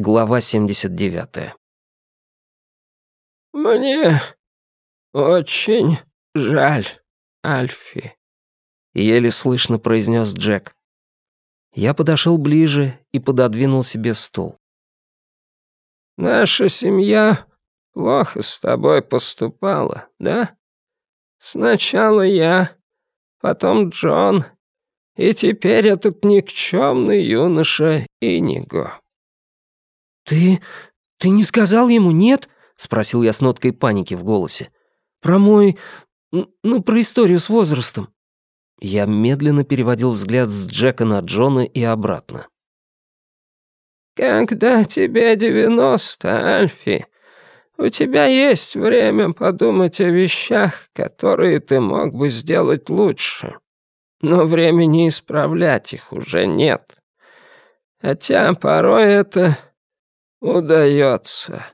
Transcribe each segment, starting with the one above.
Глава 79. «Мне очень жаль, Альфи», — еле слышно произнес Джек. Я подошел ближе и пододвинул себе стул. «Наша семья плохо с тобой поступала, да? Сначала я, потом Джон, и теперь этот никчемный юноша Иниго». «Ты... ты не сказал ему, нет?» — спросил я с ноткой паники в голосе. «Про мой... ну, про историю с возрастом». Я медленно переводил взгляд с Джека на Джона и обратно. «Когда тебе девяносто, Альфи, у тебя есть время подумать о вещах, которые ты мог бы сделать лучше. Но времени исправлять их уже нет. Хотя порой это удается».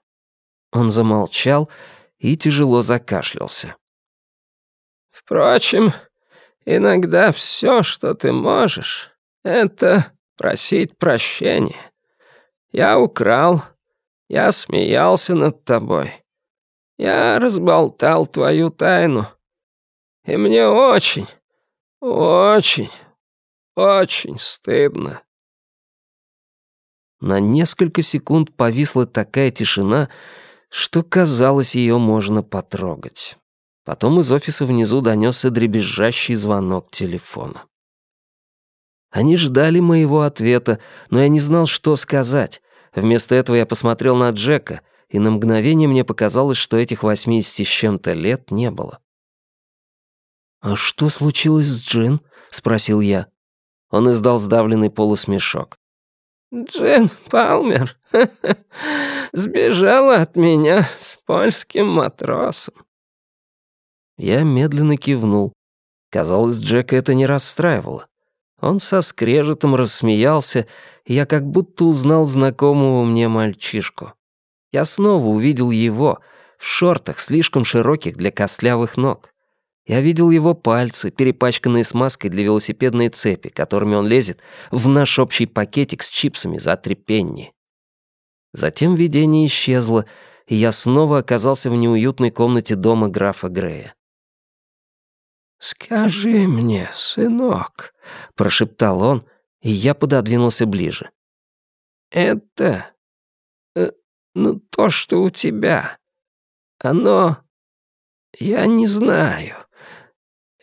Он замолчал и тяжело закашлялся. «Впрочем, иногда все, что ты можешь, это просить прощения. Я украл, я смеялся над тобой, я разболтал твою тайну, и мне очень, очень, очень стыдно. На несколько секунд повисла такая тишина, что казалось, ее можно потрогать. Потом из офиса внизу донесся дребезжащий звонок телефона. Они ждали моего ответа, но я не знал, что сказать. Вместо этого я посмотрел на Джека, и на мгновение мне показалось, что этих восьмидесяти с чем-то лет не было. «А что случилось с Джин?» — спросил я. Он издал сдавленный полусмешок. Джин Палмер сбежала от меня с польским матросом. Я медленно кивнул. Казалось, Джека это не расстраивало. Он со скрежетом рассмеялся, и я как будто узнал знакомого мне мальчишку. Я снова увидел его в шортах, слишком широких для костлявых ног. Я видел его пальцы, перепачканные смазкой для велосипедной цепи, которыми он лезет в наш общий пакетик с чипсами за три пенни. Затем видение исчезло, и я снова оказался в неуютной комнате дома графа Грея. «Скажи мне, сынок», — прошептал он, и я пододвинулся ближе. «Это... Э, ну, то, что у тебя, оно... Я не знаю.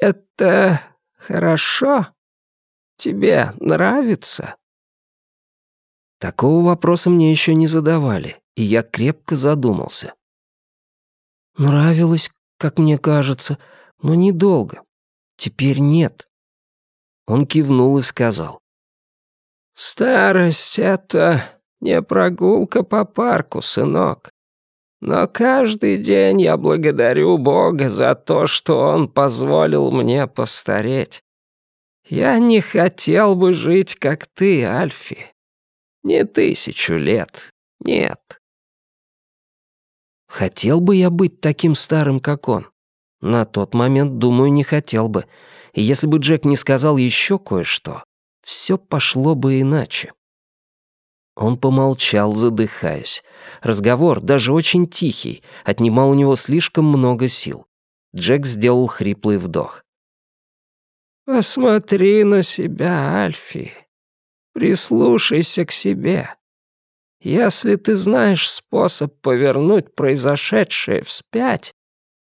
«Это хорошо? Тебе нравится?» Такого вопроса мне еще не задавали, и я крепко задумался. «Нравилось, как мне кажется, но недолго. Теперь нет». Он кивнул и сказал. «Старость — это не прогулка по парку, сынок. Но каждый день я благодарю Бога за то, что Он позволил мне постареть. Я не хотел бы жить, как ты, Альфи. Не тысячу лет, нет. Хотел бы я быть таким старым, как он? На тот момент, думаю, не хотел бы. И если бы Джек не сказал еще кое-что, все пошло бы иначе. Он помолчал, задыхаясь. Разговор, даже очень тихий, отнимал у него слишком много сил. Джек сделал хриплый вдох. «Посмотри на себя, Альфи. Прислушайся к себе. Если ты знаешь способ повернуть произошедшее вспять,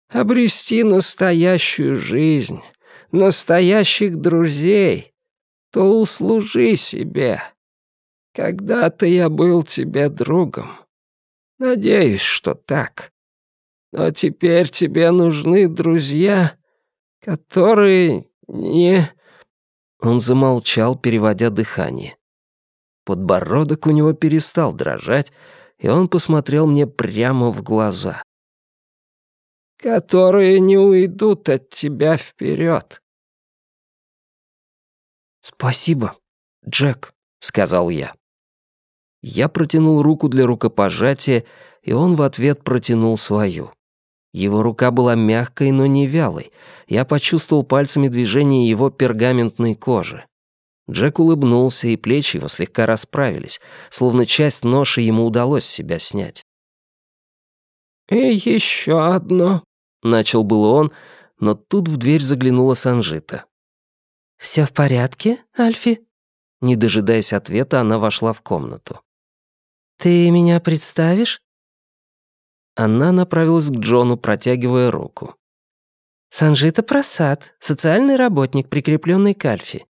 обрести настоящую жизнь, настоящих друзей, то услужи себе». Когда-то я был тебе другом. Надеюсь, что так. Но теперь тебе нужны друзья, которые не...» Он замолчал, переводя дыхание. Подбородок у него перестал дрожать, и он посмотрел мне прямо в глаза. «Которые не уйдут от тебя вперед. «Спасибо, Джек», — сказал я. Я протянул руку для рукопожатия, и он в ответ протянул свою. Его рука была мягкой, но не вялой. Я почувствовал пальцами движение его пергаментной кожи. Джек улыбнулся, и плечи его слегка расправились, словно часть ноши ему удалось себя снять. «И еще одно», — начал было он, но тут в дверь заглянула Санжита. «Все в порядке, Альфи?» Не дожидаясь ответа, она вошла в комнату. «Ты меня представишь?» Она направилась к Джону, протягивая руку. «Санжита Прасад, социальный работник, прикрепленный к Альфи.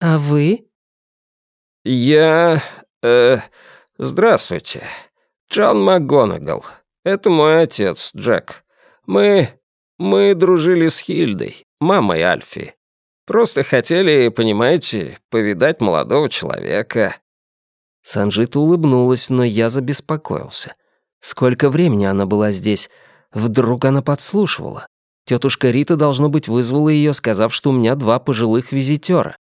А вы?» «Я... Э, здравствуйте. Джон МакГонагал. Это мой отец, Джек. Мы... мы дружили с Хильдой, мамой Альфи. Просто хотели, понимаете, повидать молодого человека». Санжита улыбнулась, но я забеспокоился. Сколько времени она была здесь? Вдруг она подслушивала? Тетушка Рита, должно быть, вызвала ее, сказав, что у меня два пожилых визитера.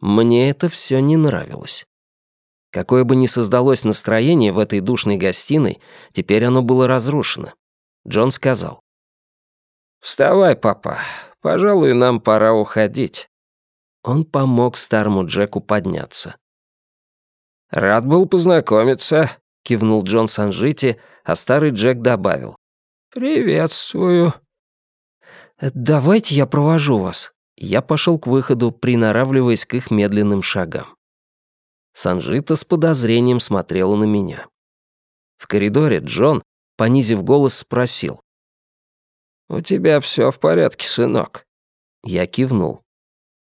Мне это все не нравилось. Какое бы ни создалось настроение в этой душной гостиной, теперь оно было разрушено. Джон сказал. «Вставай, папа. Пожалуй, нам пора уходить». Он помог старому Джеку подняться. «Рад был познакомиться», — кивнул Джон Санжити, а старый Джек добавил. «Приветствую». «Давайте я провожу вас». Я пошел к выходу, приноравливаясь к их медленным шагам. Санжита с подозрением смотрела на меня. В коридоре Джон, понизив голос, спросил. «У тебя все в порядке, сынок?» Я кивнул.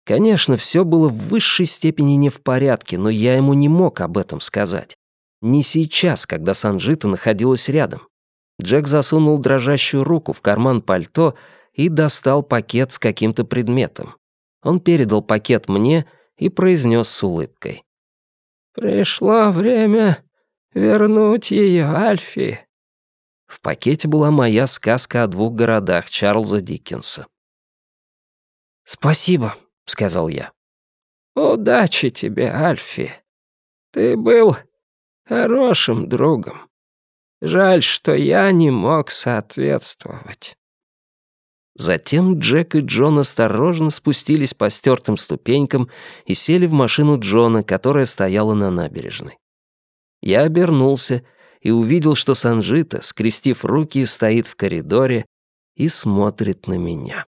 Конечно, все было в высшей степени не в порядке, но я ему не мог об этом сказать. Не сейчас, когда Санжита находилась рядом. Джек засунул дрожащую руку в карман пальто и достал пакет с каким-то предметом. Он передал пакет мне и произнес с улыбкой. «Пришло время вернуть ее Альфи». В пакете была моя сказка о двух городах Чарльза Диккенса. «Спасибо», — сказал я. «Удачи тебе, Альфи. Ты был хорошим другом. Жаль, что я не мог соответствовать». Затем Джек и Джон осторожно спустились по стертым ступенькам и сели в машину Джона, которая стояла на набережной. Я обернулся и увидел, что Санжита, скрестив руки, стоит в коридоре и смотрит на меня.